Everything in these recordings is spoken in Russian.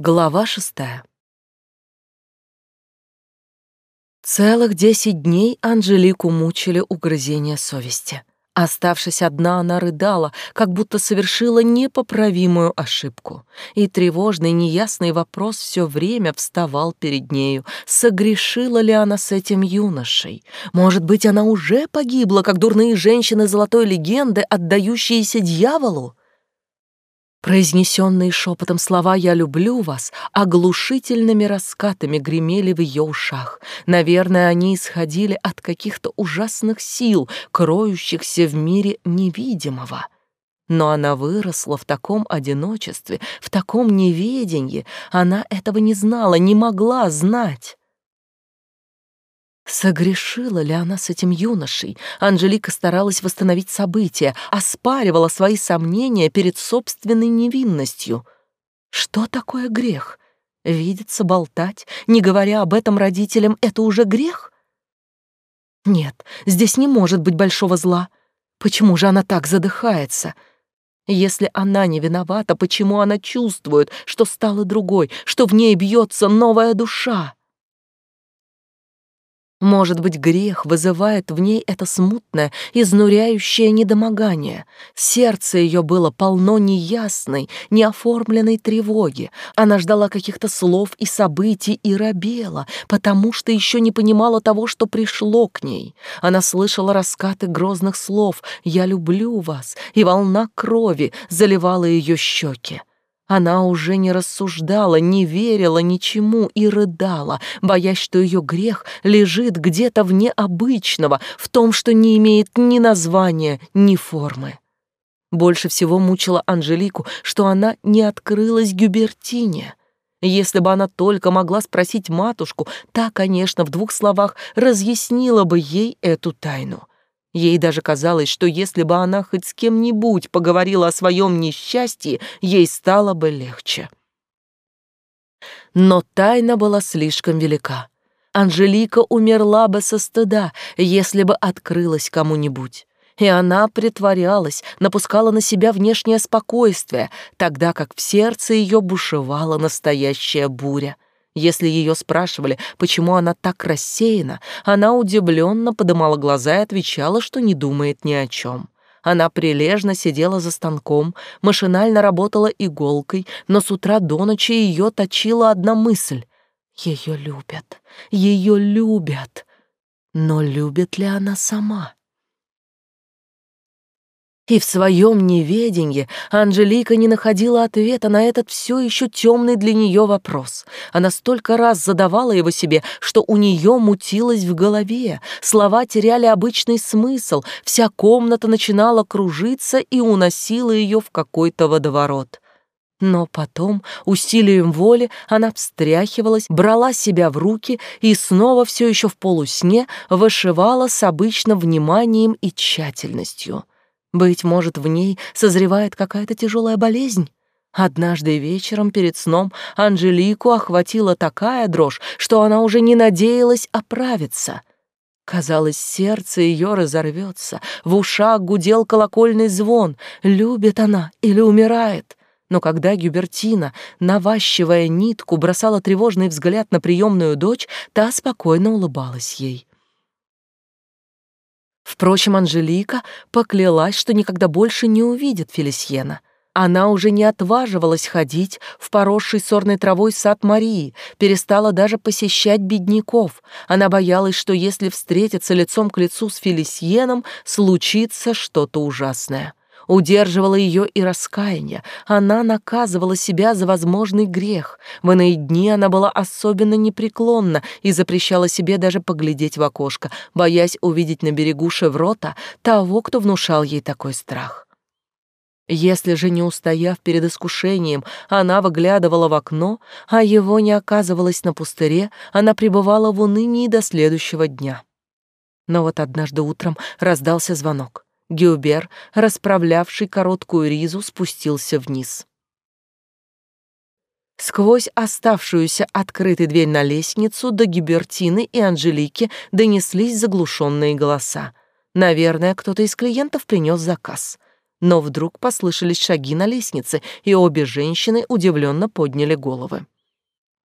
Глава шестая. Целых десять дней Анжелику мучили угрызения совести. Оставшись одна, она рыдала, как будто совершила непоправимую ошибку. И тревожный, неясный вопрос все время вставал перед нею. Согрешила ли она с этим юношей? Может быть, она уже погибла, как дурные женщины золотой легенды, отдающиеся дьяволу? Произнесенные шепотом слова «я люблю вас» оглушительными раскатами гремели в ее ушах. Наверное, они исходили от каких-то ужасных сил, кроющихся в мире невидимого. Но она выросла в таком одиночестве, в таком неведении. Она этого не знала, не могла знать. Согрешила ли она с этим юношей? Анжелика старалась восстановить события, оспаривала свои сомнения перед собственной невинностью. Что такое грех? Видеться, болтать, не говоря об этом родителям, это уже грех? Нет, здесь не может быть большого зла. Почему же она так задыхается? Если она не виновата, почему она чувствует, что стала другой, что в ней бьется новая душа? Может быть, грех вызывает в ней это смутное, изнуряющее недомогание. Сердце ее было полно неясной, неоформленной тревоги. Она ждала каких-то слов и событий и робела, потому что еще не понимала того, что пришло к ней. Она слышала раскаты грозных слов «Я люблю вас», и волна крови заливала ее щеки. Она уже не рассуждала, не верила ничему и рыдала, боясь, что ее грех лежит где-то вне обычного, в том, что не имеет ни названия, ни формы. Больше всего мучила Анжелику, что она не открылась Гюбертине. Если бы она только могла спросить матушку, та, конечно, в двух словах разъяснила бы ей эту тайну. Ей даже казалось, что если бы она хоть с кем-нибудь поговорила о своем несчастье, ей стало бы легче. Но тайна была слишком велика. Анжелика умерла бы со стыда, если бы открылась кому-нибудь. И она притворялась, напускала на себя внешнее спокойствие, тогда как в сердце ее бушевала настоящая буря — если ее спрашивали, почему она так рассеяна, она удивленно подымала глаза и отвечала, что не думает ни о чем. Она прилежно сидела за станком, машинально работала иголкой, но с утра до ночи ее точила одна мысль. Ее любят, ее любят. Но любит ли она сама? И в своем неведении Анжелика не находила ответа на этот все еще темный для нее вопрос. Она столько раз задавала его себе, что у нее мутилось в голове, слова теряли обычный смысл, вся комната начинала кружиться и уносила ее в какой-то водоворот. Но потом, усилием воли, она встряхивалась, брала себя в руки и снова все еще в полусне вышивала с обычным вниманием и тщательностью. Быть может, в ней созревает какая-то тяжелая болезнь? Однажды вечером перед сном Анжелику охватила такая дрожь, что она уже не надеялась оправиться. Казалось, сердце ее разорвется, в ушах гудел колокольный звон. Любит она или умирает? Но когда Гюбертина, наващивая нитку, бросала тревожный взгляд на приемную дочь, та спокойно улыбалась ей. Впрочем, Анжелика поклялась, что никогда больше не увидит Фелисьена. Она уже не отваживалась ходить в поросший сорной травой сад Марии, перестала даже посещать бедняков. Она боялась, что если встретиться лицом к лицу с Фелисьеном, случится что-то ужасное удерживало ее и раскаяние. Она наказывала себя за возможный грех. В иные дни она была особенно непреклонна и запрещала себе даже поглядеть в окошко, боясь увидеть на берегу Шеврота того, кто внушал ей такой страх. Если же, не устояв перед искушением, она выглядывала в окно, а его не оказывалось на пустыре, она пребывала в унынии до следующего дня. Но вот однажды утром раздался звонок. Гюбер, расправлявший короткую ризу, спустился вниз. Сквозь оставшуюся открытой дверь на лестницу до Гибертины и Анжелики донеслись заглушенные голоса. Наверное, кто-то из клиентов принес заказ. Но вдруг послышались шаги на лестнице, и обе женщины удивленно подняли головы.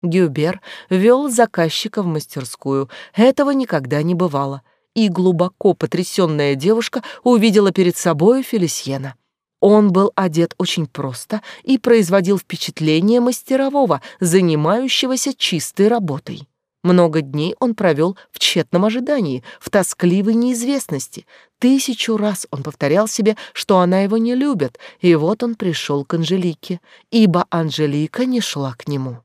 Гюбер вел заказчика в мастерскую. Этого никогда не бывало. И глубоко потрясённая девушка увидела перед собой Фелисьена. Он был одет очень просто и производил впечатление мастерового, занимающегося чистой работой. Много дней он провел в тщетном ожидании, в тоскливой неизвестности. Тысячу раз он повторял себе, что она его не любит, и вот он пришел к Анжелике, ибо Анжелика не шла к нему.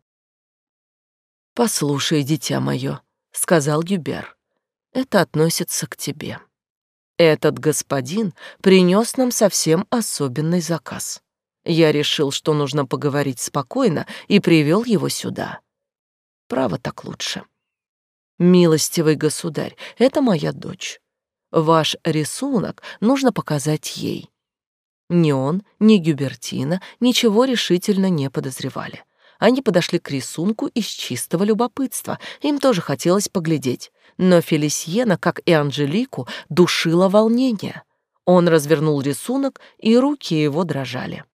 «Послушай, дитя мое», — сказал Гюбер, — «это относится к тебе. Этот господин принес нам совсем особенный заказ. Я решил, что нужно поговорить спокойно, и привел его сюда. Право так лучше. Милостивый государь, это моя дочь. Ваш рисунок нужно показать ей. Ни он, ни Гюбертина ничего решительно не подозревали. Они подошли к рисунку из чистого любопытства. Им тоже хотелось поглядеть. Но Фелисьена, как и Анжелику, душило волнение. Он развернул рисунок, и руки его дрожали.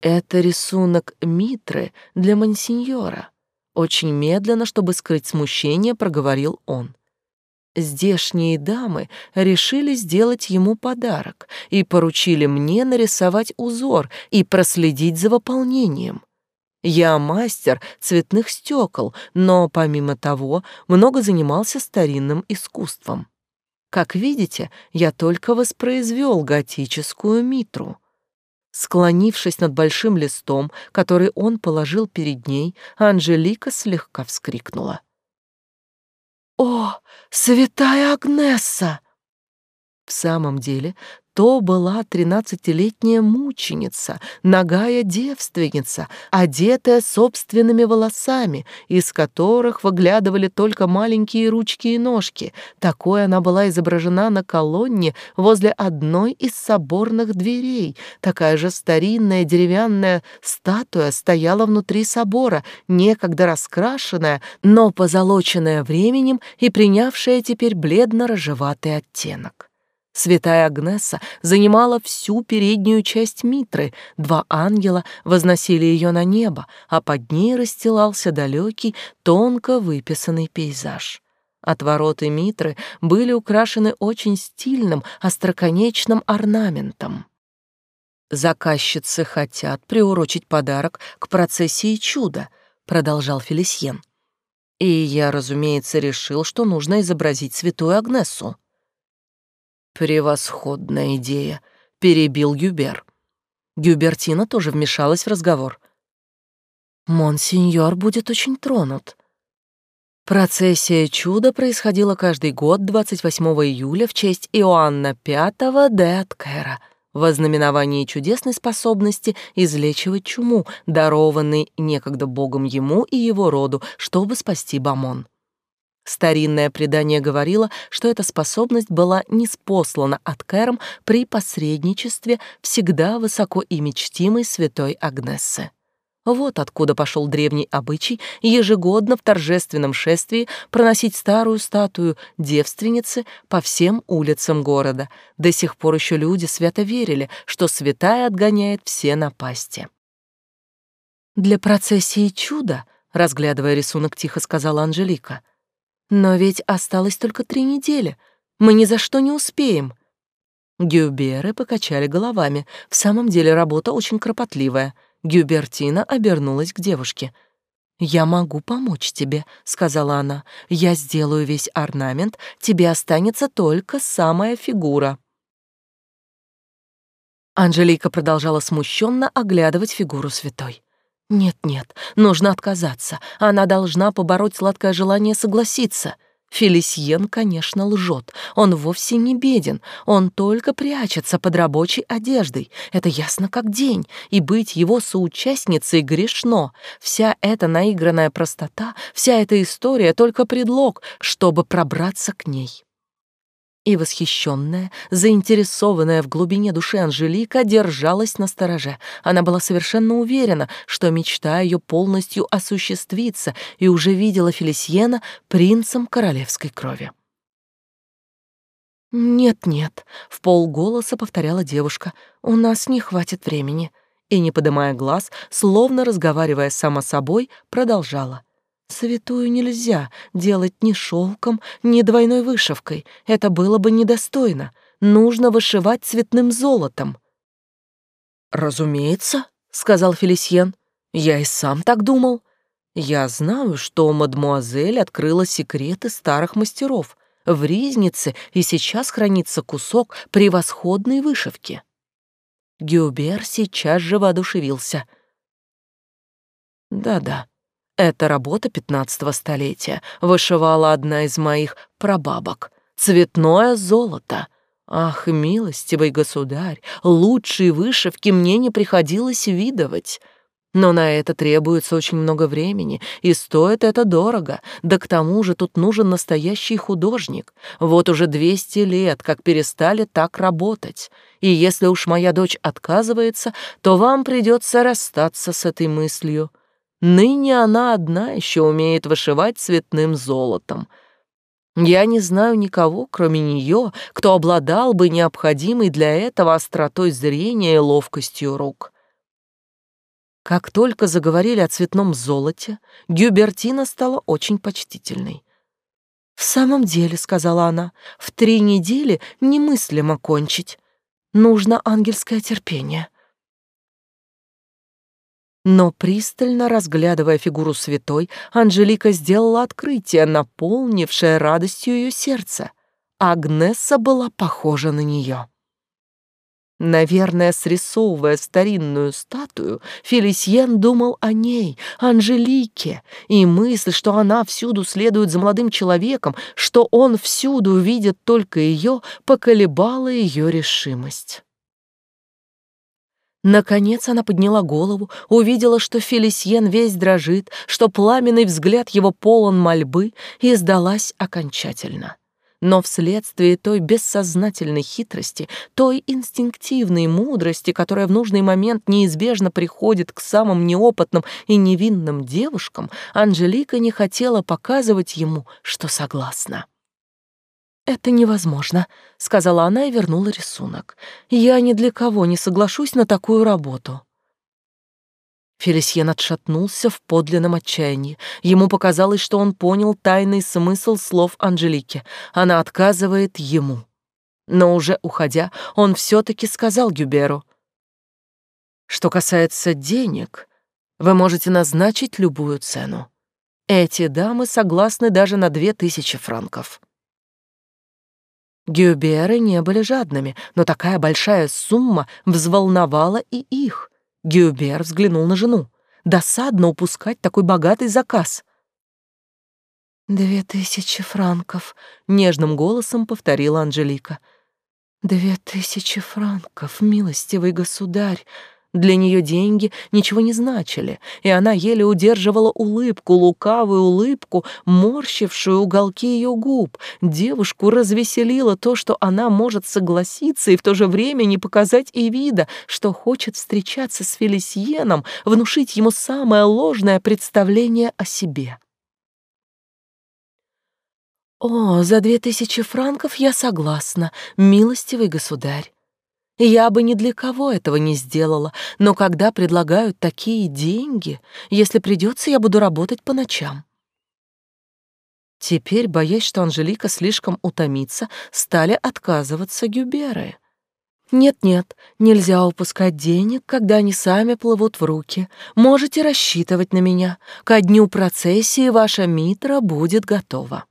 «Это рисунок Митры для мансиньора», очень медленно, чтобы скрыть смущение, проговорил он. Здешние дамы решили сделать ему подарок и поручили мне нарисовать узор и проследить за выполнением. Я мастер цветных стекол, но, помимо того, много занимался старинным искусством. Как видите, я только воспроизвел готическую митру. Склонившись над большим листом, который он положил перед ней, Анжелика слегка вскрикнула. «О, святая Агнесса!» В самом деле, то была тринадцатилетняя мученица, нагая девственница, одетая собственными волосами, из которых выглядывали только маленькие ручки и ножки. Такой она была изображена на колонне возле одной из соборных дверей. Такая же старинная деревянная статуя стояла внутри собора, некогда раскрашенная, но позолоченная временем и принявшая теперь бледно-рыжеватый оттенок. Святая Агнеса занимала всю переднюю часть Митры, два ангела возносили ее на небо, а под ней расстилался далекий, тонко выписанный пейзаж. Отвороты Митры были украшены очень стильным, остроконечным орнаментом. «Заказчицы хотят приурочить подарок к процессии чуда», — продолжал Фелисьен. «И я, разумеется, решил, что нужно изобразить святую Агнесу». «Превосходная идея», — перебил Гюбер. Гюбертина тоже вмешалась в разговор. «Монсеньор будет очень тронут». Процессия чуда происходила каждый год 28 июля в честь Иоанна V де Аткера в ознаменовании чудесной способности излечивать чуму, дарованной некогда богом ему и его роду, чтобы спасти Бамон. Старинное предание говорило, что эта способность была неспослана от Кэром при посредничестве всегда высоко и мечтимой святой Агнессы. Вот откуда пошел древний обычай ежегодно в торжественном шествии проносить старую статую девственницы по всем улицам города. До сих пор еще люди свято верили, что святая отгоняет все напасти. «Для процессии чуда», — разглядывая рисунок, тихо сказала Анжелика — но ведь осталось только три недели. Мы ни за что не успеем. Гюберы покачали головами. В самом деле работа очень кропотливая. Гюбертина обернулась к девушке. «Я могу помочь тебе», — сказала она. «Я сделаю весь орнамент, тебе останется только самая фигура». Анжелика продолжала смущенно оглядывать фигуру святой. Нет-нет, нужно отказаться. Она должна побороть сладкое желание согласиться. Фелисьен, конечно, лжет. Он вовсе не беден. Он только прячется под рабочей одеждой. Это ясно как день. И быть его соучастницей грешно. Вся эта наигранная простота, вся эта история — только предлог, чтобы пробраться к ней. И восхищенная, заинтересованная в глубине души Анжелика держалась на стороже. Она была совершенно уверена, что мечта ее полностью осуществится, и уже видела Фелисьена принцем королевской крови. «Нет-нет», — в полголоса повторяла девушка, — «у нас не хватит времени». И, не поднимая глаз, словно разговаривая сама собой, продолжала. «Святую нельзя делать ни шелком, ни двойной вышивкой. Это было бы недостойно. Нужно вышивать цветным золотом». «Разумеется», — сказал Фелисьен. «Я и сам так думал. Я знаю, что мадмуазель открыла секреты старых мастеров. В ризнице и сейчас хранится кусок превосходной вышивки. Гюбер сейчас же воодушевился. Да-да, эта работа пятнадцатого столетия вышивала одна из моих прабабок. Цветное золото. Ах, милостивый государь, лучшие вышивки мне не приходилось видывать. Но на это требуется очень много времени, и стоит это дорого. Да к тому же тут нужен настоящий художник. Вот уже 200 лет, как перестали так работать. И если уж моя дочь отказывается, то вам придется расстаться с этой мыслью. Ныне она одна еще умеет вышивать цветным золотом. Я не знаю никого, кроме нее, кто обладал бы необходимой для этого остротой зрения и ловкостью рук. Как только заговорили о цветном золоте, Гюбертина стала очень почтительной. «В самом деле», — сказала она, — «в три недели немыслимо кончить. Нужно ангельское терпение». Но пристально разглядывая фигуру святой, Анжелика сделала открытие, наполнившее радостью ее сердце. Агнесса была похожа на нее. Наверное, срисовывая старинную статую, Фелисьен думал о ней, Анжелике, и мысль, что она всюду следует за молодым человеком, что он всюду видит только ее, поколебала ее решимость. Наконец она подняла голову, увидела, что Фелисьен весь дрожит, что пламенный взгляд его полон мольбы, и сдалась окончательно но вследствие той бессознательной хитрости, той инстинктивной мудрости, которая в нужный момент неизбежно приходит к самым неопытным и невинным девушкам, Анжелика не хотела показывать ему, что согласна. «Это невозможно», — сказала она и вернула рисунок. «Я ни для кого не соглашусь на такую работу». Фелисьен отшатнулся в подлинном отчаянии. Ему показалось, что он понял тайный смысл слов Анжелики. Она отказывает ему. Но уже уходя, он все-таки сказал Гюберу. «Что касается денег, вы можете назначить любую цену. Эти дамы согласны даже на две тысячи франков». Гюберы не были жадными, но такая большая сумма взволновала и их — Гюбер взглянул на жену. Досадно упускать такой богатый заказ. «Две тысячи франков», — нежным голосом повторила Анжелика. «Две тысячи франков, милостивый государь!» Для нее деньги ничего не значили, и она еле удерживала улыбку, лукавую улыбку, морщившую уголки ее губ. Девушку развеселило то, что она может согласиться и в то же время не показать и вида, что хочет встречаться с Фелисьеном, внушить ему самое ложное представление о себе. «О, за две тысячи франков я согласна, милостивый государь. Я бы ни для кого этого не сделала, но когда предлагают такие деньги, если придется, я буду работать по ночам. Теперь, боясь, что Анжелика слишком утомится, стали отказываться Гюберы. «Нет-нет, нельзя упускать денег, когда они сами плывут в руки. Можете рассчитывать на меня. Ко дню процессии ваша митра будет готова».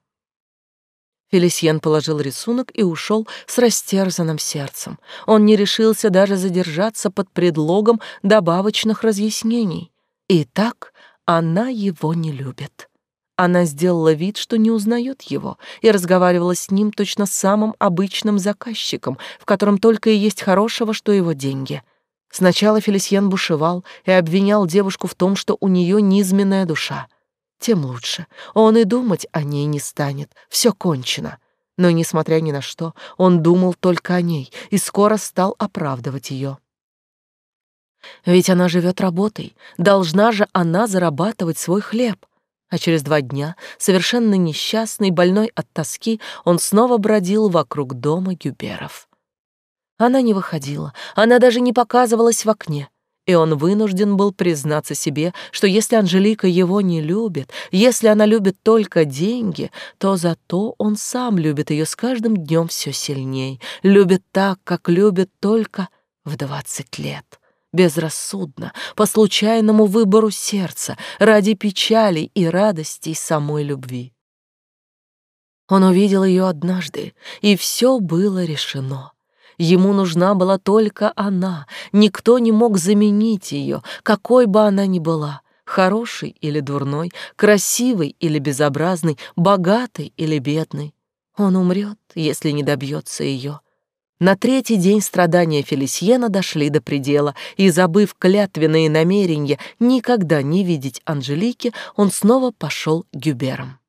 Фелисьен положил рисунок и ушел с растерзанным сердцем. Он не решился даже задержаться под предлогом добавочных разъяснений. И так она его не любит. Она сделала вид, что не узнает его, и разговаривала с ним точно самым обычным заказчиком, в котором только и есть хорошего, что его деньги. Сначала Фелисьен бушевал и обвинял девушку в том, что у нее низменная душа — тем лучше. Он и думать о ней не станет. Все кончено. Но, несмотря ни на что, он думал только о ней и скоро стал оправдывать ее. Ведь она живет работой, должна же она зарабатывать свой хлеб. А через два дня, совершенно несчастный, больной от тоски, он снова бродил вокруг дома Гюберов. Она не выходила, она даже не показывалась в окне. И он вынужден был признаться себе, что если Анжелика его не любит, если она любит только деньги, то зато он сам любит ее с каждым днем все сильней, любит так, как любит только в двадцать лет безрассудно, по случайному выбору сердца, ради печали и радости самой любви. Он увидел ее однажды, и все было решено. Ему нужна была только она, никто не мог заменить ее, какой бы она ни была, хорошей или дурной, красивой или безобразной, богатой или бедной. Он умрет, если не добьется ее. На третий день страдания Фелисьена дошли до предела, и, забыв клятвенные намерения никогда не видеть Анжелики, он снова пошел к Гюберам.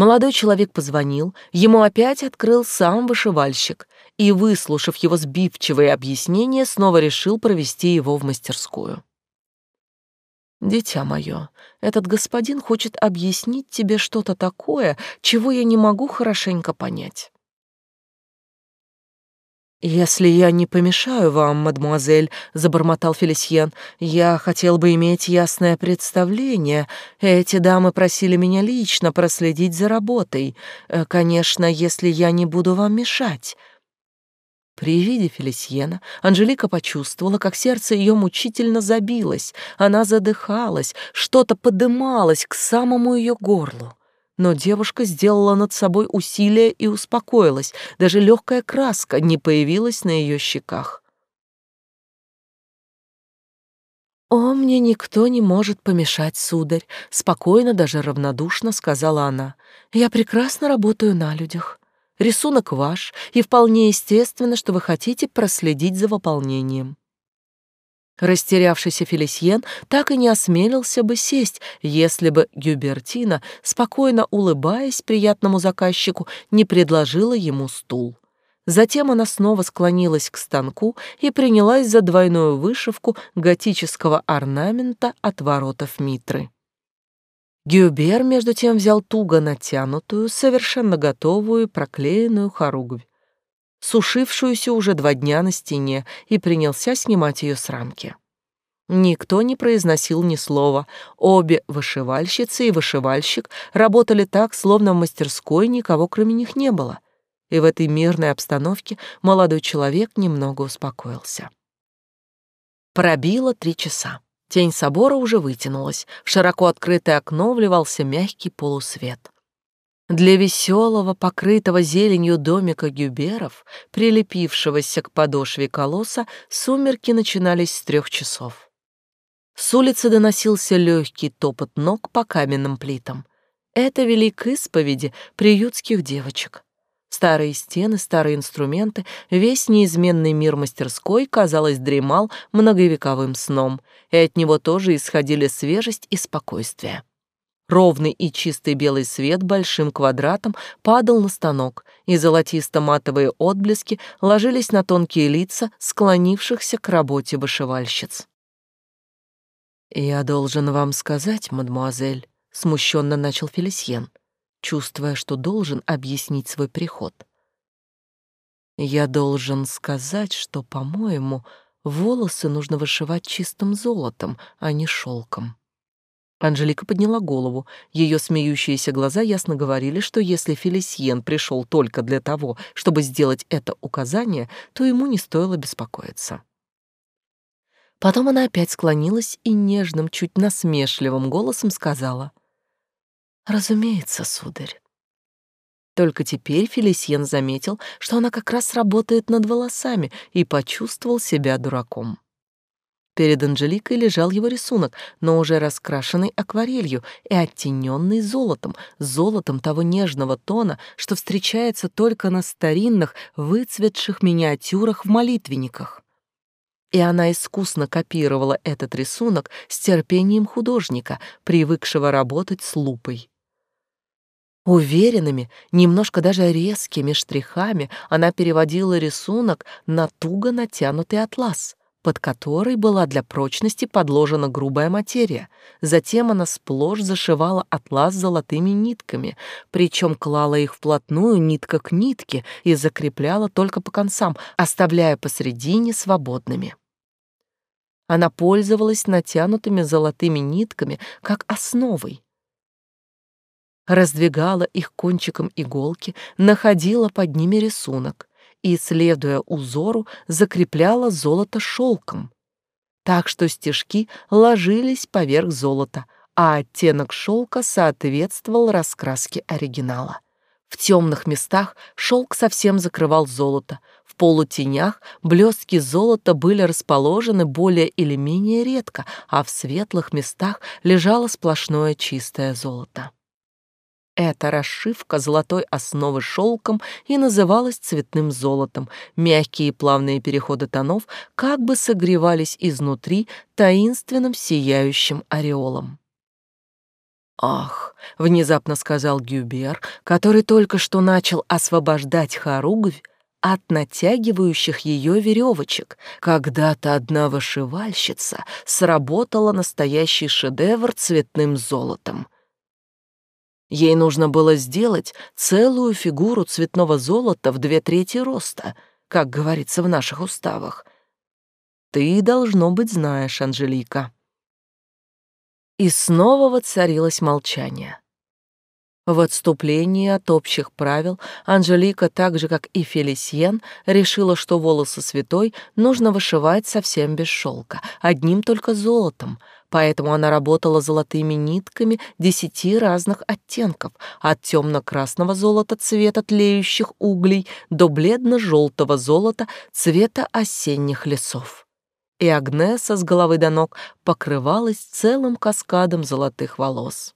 Молодой человек позвонил, ему опять открыл сам вышивальщик, и, выслушав его сбивчивые объяснения, снова решил провести его в мастерскую. «Дитя мое, этот господин хочет объяснить тебе что-то такое, чего я не могу хорошенько понять. «Если я не помешаю вам, мадемуазель», — забормотал Фелисьен, «я хотел бы иметь ясное представление. Эти дамы просили меня лично проследить за работой. Э, конечно, если я не буду вам мешать». При виде Фелисьена Анжелика почувствовала, как сердце ее мучительно забилось, она задыхалась, что-то подымалось к самому ее горлу. Но девушка сделала над собой усилие и успокоилась. Даже легкая краска не появилась на ее щеках. «О, мне никто не может помешать, сударь», — спокойно, даже равнодушно сказала она. «Я прекрасно работаю на людях. Рисунок ваш, и вполне естественно, что вы хотите проследить за выполнением. Растерявшийся Фелисьен так и не осмелился бы сесть, если бы Гюбертина, спокойно улыбаясь приятному заказчику, не предложила ему стул. Затем она снова склонилась к станку и принялась за двойную вышивку готического орнамента от воротов Митры. Гюбер, между тем, взял туго натянутую, совершенно готовую проклеенную хоругвь сушившуюся уже два дня на стене, и принялся снимать ее с рамки. Никто не произносил ни слова. Обе вышивальщицы и вышивальщик работали так, словно в мастерской никого кроме них не было. И в этой мирной обстановке молодой человек немного успокоился. Пробило три часа. Тень собора уже вытянулась. В широко открытое окно вливался мягкий полусвет. Для веселого, покрытого зеленью домика гюберов, прилепившегося к подошве колосса, сумерки начинались с трех часов. С улицы доносился легкий топот ног по каменным плитам. Это вели к исповеди приютских девочек. Старые стены, старые инструменты, весь неизменный мир мастерской, казалось, дремал многовековым сном, и от него тоже исходили свежесть и спокойствие. Ровный и чистый белый свет большим квадратом падал на станок, и золотисто-матовые отблески ложились на тонкие лица склонившихся к работе вышивальщиц. «Я должен вам сказать, мадемуазель», — смущенно начал Фелисьен, чувствуя, что должен объяснить свой приход. «Я должен сказать, что, по-моему, волосы нужно вышивать чистым золотом, а не шелком». Анжелика подняла голову. Ее смеющиеся глаза ясно говорили, что если Фелисьен пришел только для того, чтобы сделать это указание, то ему не стоило беспокоиться. Потом она опять склонилась и нежным, чуть насмешливым голосом сказала. «Разумеется, сударь». Только теперь Фелисьен заметил, что она как раз работает над волосами и почувствовал себя дураком. Перед Анжеликой лежал его рисунок, но уже раскрашенный акварелью и оттененный золотом, золотом того нежного тона, что встречается только на старинных, выцветших миниатюрах в молитвенниках. И она искусно копировала этот рисунок с терпением художника, привыкшего работать с лупой. Уверенными, немножко даже резкими штрихами она переводила рисунок на туго натянутый атлас — под которой была для прочности подложена грубая материя. Затем она сплошь зашивала атлас золотыми нитками, причем клала их вплотную нитка к нитке и закрепляла только по концам, оставляя посредине свободными. Она пользовалась натянутыми золотыми нитками как основой, раздвигала их кончиком иголки, находила под ними рисунок и, следуя узору, закрепляла золото шелком, так что стежки ложились поверх золота, а оттенок шелка соответствовал раскраске оригинала. В темных местах шелк совсем закрывал золото, в полутенях блестки золота были расположены более или менее редко, а в светлых местах лежало сплошное чистое золото. Эта расшивка золотой основы шелком и называлась цветным золотом. Мягкие плавные переходы тонов как бы согревались изнутри таинственным сияющим ореолом. «Ах!» — внезапно сказал Гюбер, который только что начал освобождать хоругвь от натягивающих ее веревочек. Когда-то одна вышивальщица сработала настоящий шедевр цветным золотом — Ей нужно было сделать целую фигуру цветного золота в две трети роста, как говорится в наших уставах. Ты, должно быть, знаешь, Анжелика. И снова воцарилось молчание. В отступлении от общих правил Анжелика, так же как и Фелисьен, решила, что волосы святой нужно вышивать совсем без шелка, одним только золотом, поэтому она работала золотыми нитками десяти разных оттенков, от темно-красного золота цвета тлеющих углей до бледно-желтого золота цвета осенних лесов. И Агнеса с головы до ног покрывалась целым каскадом золотых волос.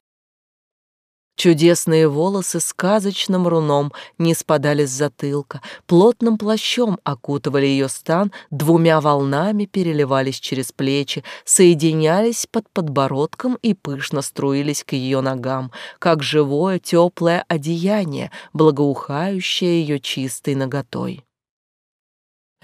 Чудесные волосы сказочным руном не спадали с затылка, плотным плащом окутывали ее стан, двумя волнами переливались через плечи, соединялись под подбородком и пышно струились к ее ногам, как живое теплое одеяние, благоухающее ее чистой ноготой.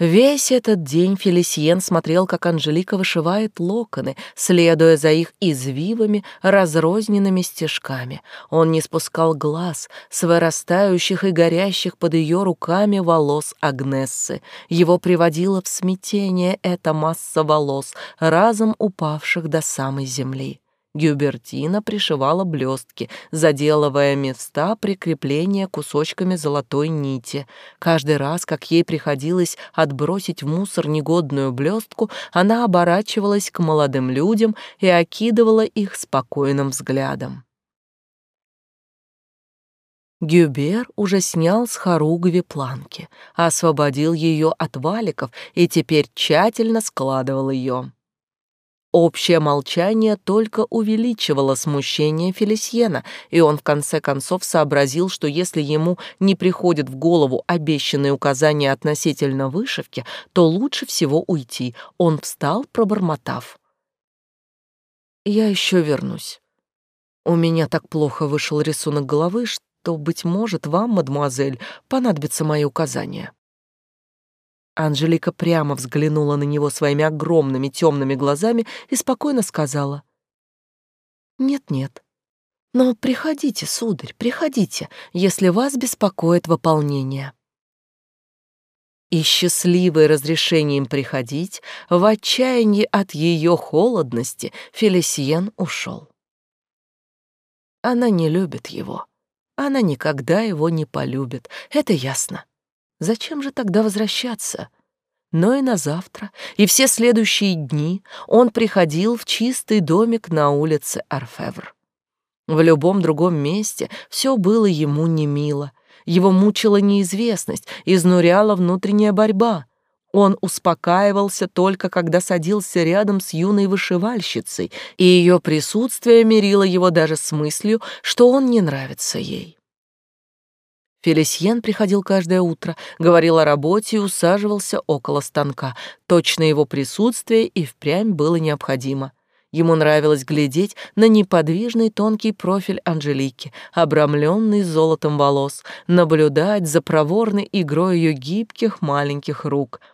Весь этот день Фелисиен смотрел, как Анжелика вышивает локоны, следуя за их извивами, разрозненными стежками. Он не спускал глаз с вырастающих и горящих под ее руками волос Агнессы. Его приводила в смятение эта масса волос, разом упавших до самой земли. Гюбертина пришивала блестки, заделывая места прикрепления кусочками золотой нити. Каждый раз, как ей приходилось отбросить в мусор негодную блестку, она оборачивалась к молодым людям и окидывала их спокойным взглядом. Гюбер уже снял с хоругви планки, освободил ее от валиков и теперь тщательно складывал ее. Общее молчание только увеличивало смущение Фелисьена, и он в конце концов сообразил, что если ему не приходят в голову обещанные указания относительно вышивки, то лучше всего уйти. Он встал, пробормотав. «Я еще вернусь. У меня так плохо вышел рисунок головы, что, быть может, вам, мадемуазель, понадобятся мои указания». Анжелика прямо взглянула на него своими огромными темными глазами и спокойно сказала. «Нет-нет, но приходите, сударь, приходите, если вас беспокоит выполнение». И счастливый разрешением приходить, в отчаянии от ее холодности, Фелисиен ушел. Она не любит его. Она никогда его не полюбит, это ясно. Зачем же тогда возвращаться? Но и на завтра, и все следующие дни он приходил в чистый домик на улице Арфевр. В любом другом месте все было ему не мило. Его мучила неизвестность, изнуряла внутренняя борьба. Он успокаивался только, когда садился рядом с юной вышивальщицей, и ее присутствие мирило его даже с мыслью, что он не нравится ей. Фелисьен приходил каждое утро, говорил о работе и усаживался около станка. Точно его присутствие и впрямь было необходимо. Ему нравилось глядеть на неподвижный тонкий профиль Анжелики, обрамленный золотом волос, наблюдать за проворной игрой ее гибких маленьких рук —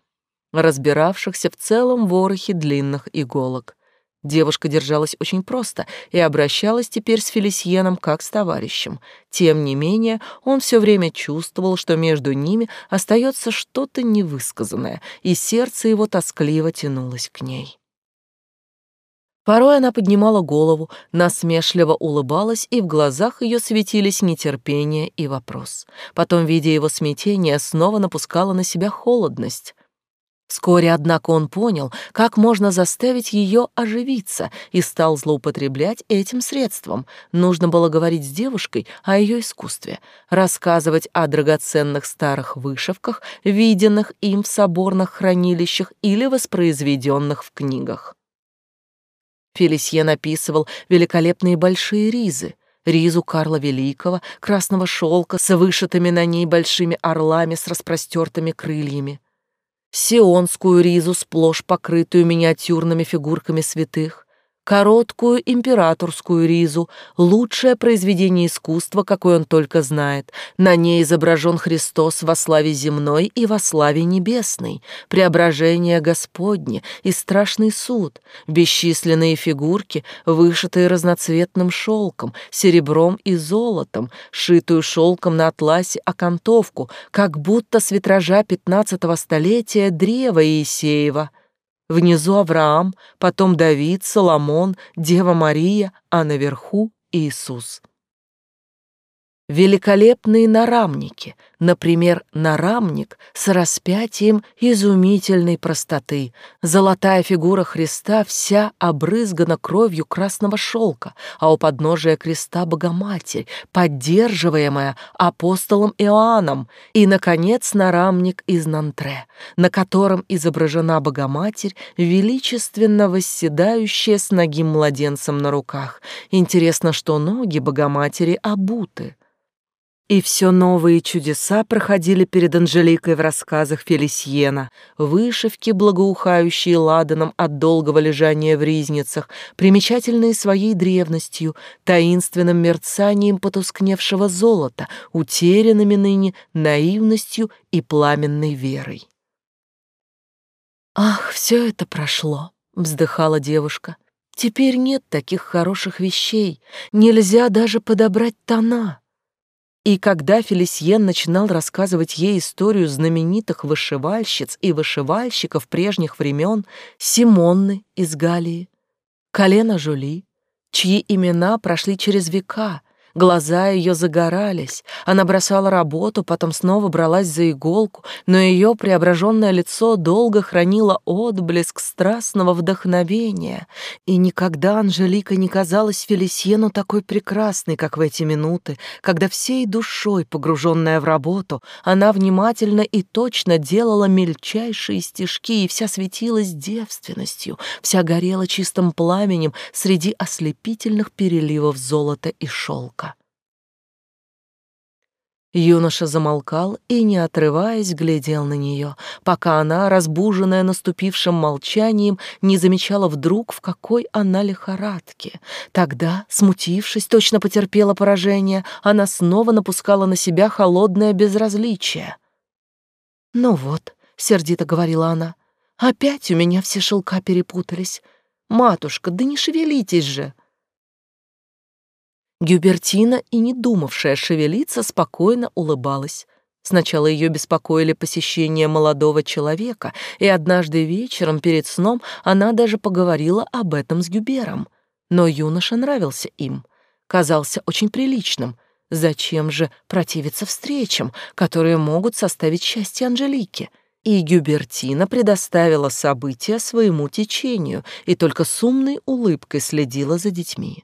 разбиравшихся в целом ворохе длинных иголок. Девушка держалась очень просто и обращалась теперь с Фелисьеном как с товарищем. Тем не менее, он все время чувствовал, что между ними остается что-то невысказанное, и сердце его тоскливо тянулось к ней. Порой она поднимала голову, насмешливо улыбалась, и в глазах ее светились нетерпение и вопрос. Потом, видя его смятение, снова напускала на себя холодность. Вскоре, однако, он понял, как можно заставить ее оживиться, и стал злоупотреблять этим средством. Нужно было говорить с девушкой о ее искусстве, рассказывать о драгоценных старых вышивках, виденных им в соборных хранилищах или воспроизведенных в книгах. Фелисье написывал великолепные большие ризы, ризу Карла Великого, красного шелка с вышитыми на ней большими орлами с распростертыми крыльями, сионскую ризу, сплошь покрытую миниатюрными фигурками святых, короткую императорскую ризу, лучшее произведение искусства, какое он только знает. На ней изображен Христос во славе земной и во славе небесной, преображение Господне и страшный суд, бесчисленные фигурки, вышитые разноцветным шелком, серебром и золотом, шитую шелком на атласе окантовку, как будто с витража пятнадцатого столетия древа Иисеева — Внизу Авраам, потом Давид, Соломон, Дева Мария, а наверху Иисус. Великолепные нарамники, например, нарамник с распятием изумительной простоты, золотая фигура Христа вся обрызгана кровью красного шелка, а у подножия креста Богоматерь, поддерживаемая апостолом Иоанном, и, наконец, нарамник из Нантре, на котором изображена Богоматерь, величественно восседающая с ногим младенцем на руках. Интересно, что ноги Богоматери обуты. И все новые чудеса проходили перед Анжеликой в рассказах Фелисьена, вышивки, благоухающие ладаном от долгого лежания в ризницах, примечательные своей древностью, таинственным мерцанием потускневшего золота, утерянными ныне наивностью и пламенной верой. «Ах, все это прошло», — вздыхала девушка. «Теперь нет таких хороших вещей, нельзя даже подобрать тона». И когда Фелисьен начинал рассказывать ей историю знаменитых вышивальщиц и вышивальщиков прежних времен, Симонны из Галлии, Колена Жули, чьи имена прошли через века, Глаза ее загорались, она бросала работу, потом снова бралась за иголку, но ее преображенное лицо долго хранило отблеск страстного вдохновения, и никогда Анжелика не казалась Фелисьену такой прекрасной, как в эти минуты, когда всей душой, погруженная в работу, она внимательно и точно делала мельчайшие стежки и вся светилась девственностью, вся горела чистым пламенем среди ослепительных переливов золота и шелка. Юноша замолкал и, не отрываясь, глядел на нее, пока она, разбуженная наступившим молчанием, не замечала вдруг, в какой она лихорадке. Тогда, смутившись, точно потерпела поражение, она снова напускала на себя холодное безразличие. «Ну вот», — сердито говорила она, — «опять у меня все шелка перепутались. Матушка, да не шевелитесь же!» Гюбертина, и не думавшая шевелиться, спокойно улыбалась. Сначала ее беспокоили посещения молодого человека, и однажды вечером перед сном она даже поговорила об этом с Гюбером. Но юноша нравился им, казался очень приличным. Зачем же противиться встречам, которые могут составить счастье Анжелики? И Гюбертина предоставила события своему течению и только с умной улыбкой следила за детьми.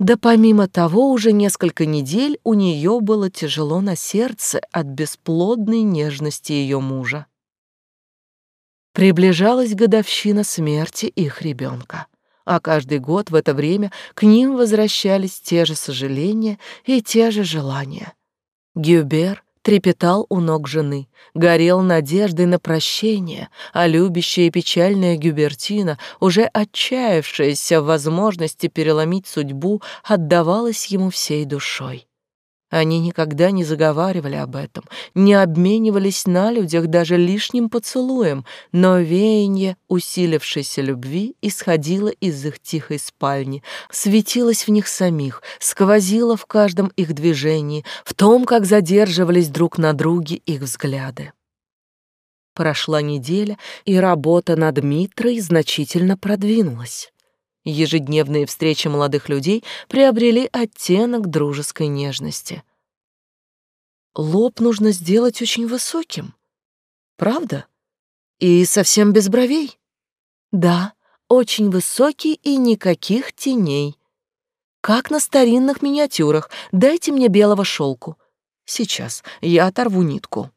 Да помимо того, уже несколько недель у нее было тяжело на сердце от бесплодной нежности ее мужа. Приближалась годовщина смерти их ребенка, а каждый год в это время к ним возвращались те же сожаления и те же желания. Гюбер трепетал у ног жены, горел надеждой на прощение, а любящая и печальная Гюбертина, уже отчаявшаяся в возможности переломить судьбу, отдавалась ему всей душой. Они никогда не заговаривали об этом, не обменивались на людях даже лишним поцелуем, но веяние усилившейся любви исходило из их тихой спальни, светилось в них самих, сквозило в каждом их движении, в том, как задерживались друг на друге их взгляды. Прошла неделя, и работа над Митрой значительно продвинулась. Ежедневные встречи молодых людей приобрели оттенок дружеской нежности. Лоб нужно сделать очень высоким. Правда? И совсем без бровей? Да, очень высокий и никаких теней. Как на старинных миниатюрах. Дайте мне белого шелку. Сейчас я оторву нитку.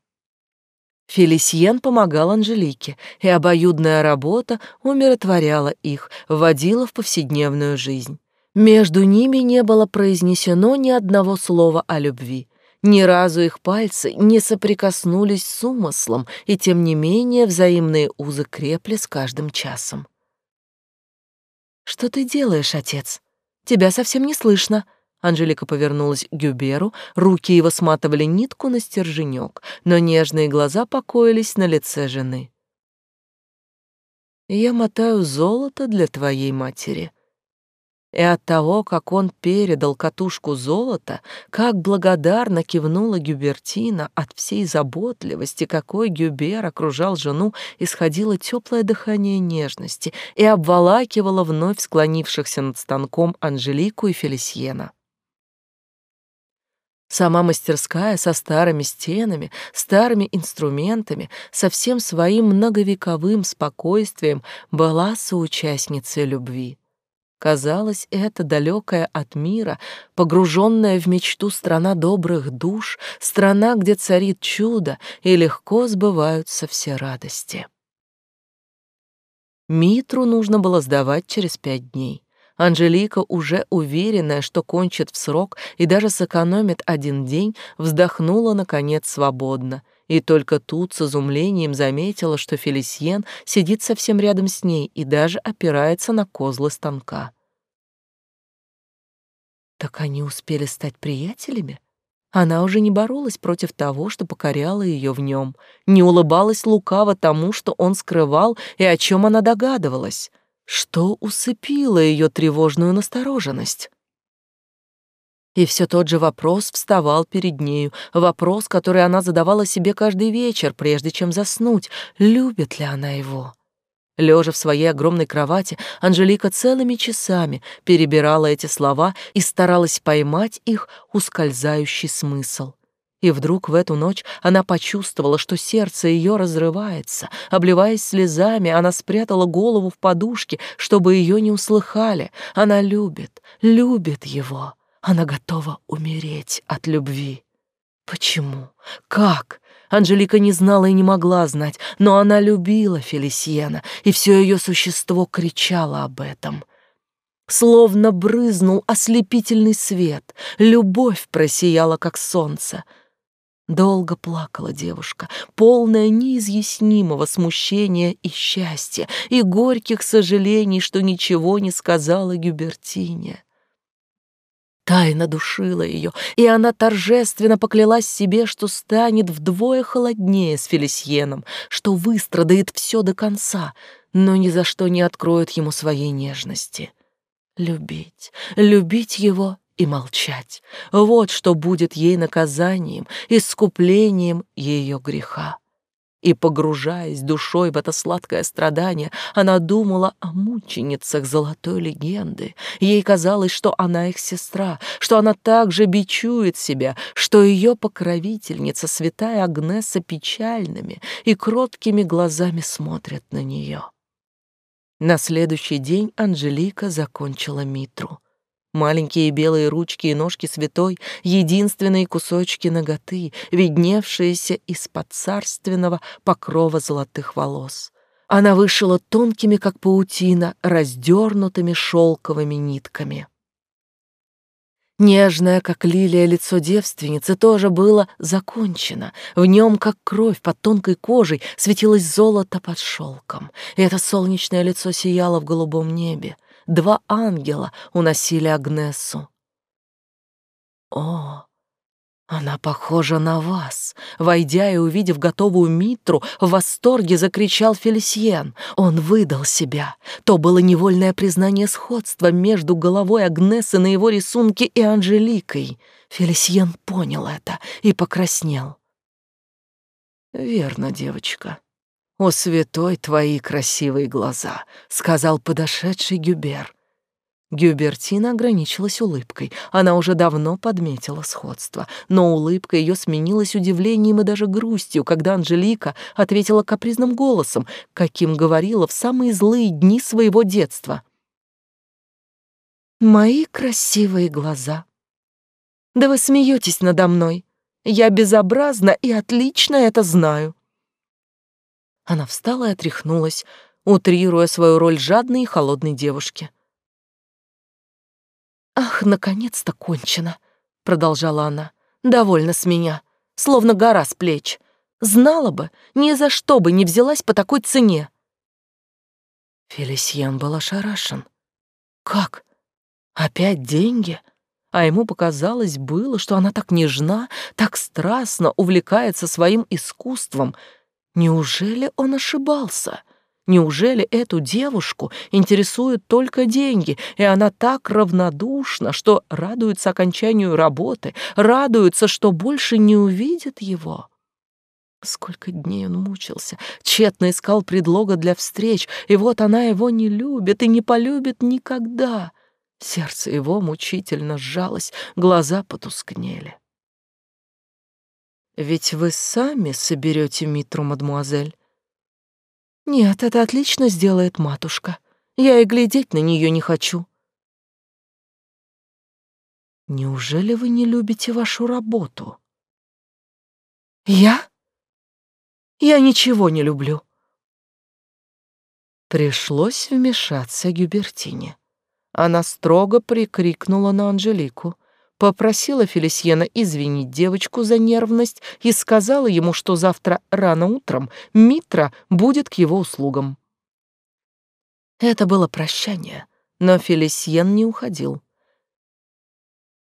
Фелисьен помогал Анжелике, и обоюдная работа умиротворяла их, вводила в повседневную жизнь. Между ними не было произнесено ни одного слова о любви. Ни разу их пальцы не соприкоснулись с умыслом, и тем не менее взаимные узы крепли с каждым часом. «Что ты делаешь, отец? Тебя совсем не слышно», Анжелика повернулась к Гюберу, руки его сматывали нитку на стерженек, но нежные глаза покоились на лице жены. «Я мотаю золото для твоей матери», и от того, как он передал катушку золота, как благодарно кивнула Гюбертина от всей заботливости, какой Гюбер окружал жену, исходило теплое дыхание нежности и обволакивало вновь склонившихся над станком Анжелику и Фелисьена. Сама мастерская со старыми стенами, старыми инструментами, со всем своим многовековым спокойствием была соучастницей любви. Казалось, это далекая от мира, погруженная в мечту страна добрых душ, страна, где царит чудо и легко сбываются все радости. Митру нужно было сдавать через пять дней. Анжелика, уже уверенная, что кончит в срок и даже сэкономит один день, вздохнула, наконец, свободно. И только тут с изумлением заметила, что Фелисьен сидит совсем рядом с ней и даже опирается на козлы станка. Так они успели стать приятелями? Она уже не боролась против того, что покоряло ее в нем, не улыбалась лукаво тому, что он скрывал и о чем она догадывалась — что усыпило ее тревожную настороженность? И все тот же вопрос вставал перед нею, вопрос, который она задавала себе каждый вечер, прежде чем заснуть, любит ли она его. Лежа в своей огромной кровати, Анжелика целыми часами перебирала эти слова и старалась поймать их ускользающий смысл. И вдруг в эту ночь она почувствовала, что сердце ее разрывается. Обливаясь слезами, она спрятала голову в подушке, чтобы ее не услыхали. Она любит, любит его. Она готова умереть от любви. Почему? Как? Анжелика не знала и не могла знать, но она любила Фелисиена, и все ее существо кричало об этом. Словно брызнул ослепительный свет, любовь просияла, как солнце — Долго плакала девушка, полная неизъяснимого смущения и счастья, и горьких сожалений, что ничего не сказала Гюбертине. Тайна душила ее, и она торжественно поклялась себе, что станет вдвое холоднее с Фелисьеном, что выстрадает все до конца, но ни за что не откроет ему своей нежности. Любить, любить его и молчать. Вот что будет ей наказанием, искуплением ее греха. И, погружаясь душой в это сладкое страдание, она думала о мученицах золотой легенды. Ей казалось, что она их сестра, что она также бичует себя, что ее покровительница, святая Агнеса, печальными и кроткими глазами смотрят на нее. На следующий день Анжелика закончила Митру. Маленькие белые ручки и ножки святой, единственные кусочки ноготы, видневшиеся из-под царственного покрова золотых волос. Она вышила тонкими, как паутина, раздернутыми шелковыми нитками. Нежное, как лилия, лицо девственницы тоже было закончено. В нем, как кровь под тонкой кожей, светилось золото под шелком. И это солнечное лицо сияло в голубом небе два ангела уносили Агнесу. О, Она похожа на вас. Войдя и увидев готовую Митру, в восторге закричал Фелисьен. Он выдал себя. То было невольное признание сходства между головой Агнесы на его рисунке и Анжеликой. Фелисьен понял это и покраснел. «Верно, девочка. О, святой твои красивые глаза!» — сказал подошедший Гюбер. Гюбертина ограничилась улыбкой. Она уже давно подметила сходство, но улыбка ее сменилась удивлением и даже грустью, когда Анжелика ответила капризным голосом, каким говорила в самые злые дни своего детства. «Мои красивые глаза. Да вы смеетесь надо мной. Я безобразна и отлично это знаю». Она встала и отряхнулась, утрируя свою роль жадной и холодной девушки. «Ах, наконец-то кончено!» — продолжала она. «Довольно с меня, словно гора с плеч. Знала бы, ни за что бы не взялась по такой цене». Фелисьян был ошарашен. «Как? Опять деньги?» А ему показалось было, что она так нежна, так страстно увлекается своим искусством. Неужели он ошибался?» Неужели эту девушку интересуют только деньги, и она так равнодушна, что радуется окончанию работы, радуется, что больше не увидит его? Сколько дней он мучился, тщетно искал предлога для встреч, и вот она его не любит и не полюбит никогда. Сердце его мучительно сжалось, глаза потускнели. «Ведь вы сами соберете Митру, мадмуазель?» Нет, это отлично сделает матушка. Я и глядеть на нее не хочу. Неужели вы не любите вашу работу? Я? Я ничего не люблю. Пришлось вмешаться Гюбертине. Она строго прикрикнула на Анжелику попросила Фелисьена извинить девочку за нервность и сказала ему, что завтра рано утром Митра будет к его услугам. Это было прощание, но Фелисьен не уходил.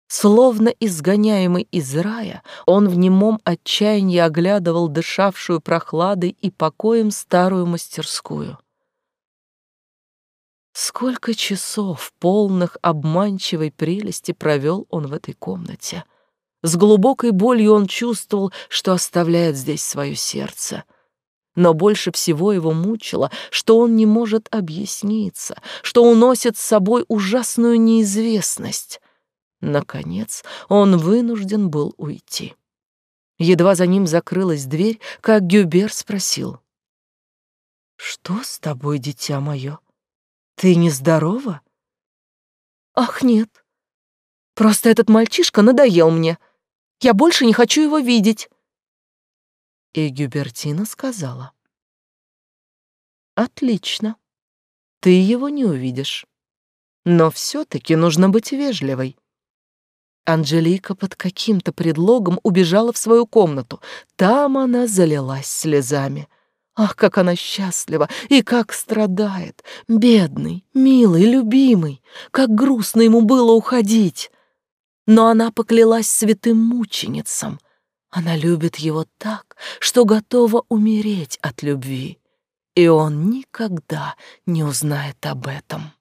Словно изгоняемый из рая, он в немом отчаянии оглядывал дышавшую прохладой и покоем старую мастерскую. Сколько часов, полных обманчивой прелести, провел он в этой комнате. С глубокой болью он чувствовал, что оставляет здесь свое сердце. Но больше всего его мучило, что он не может объясниться, что уносит с собой ужасную неизвестность. Наконец он вынужден был уйти. Едва за ним закрылась дверь, как Гюбер спросил. «Что с тобой, дитя мое?» Ты нездорова? Ах, нет. Просто этот мальчишка надоел мне. Я больше не хочу его видеть. И Гюбертина сказала. Отлично. Ты его не увидишь. Но все-таки нужно быть вежливой. Анжелика под каким-то предлогом убежала в свою комнату. Там она залилась слезами. Ах, как она счастлива и как страдает! Бедный, милый, любимый! Как грустно ему было уходить! Но она поклялась святым мученицам. Она любит его так, что готова умереть от любви, и он никогда не узнает об этом.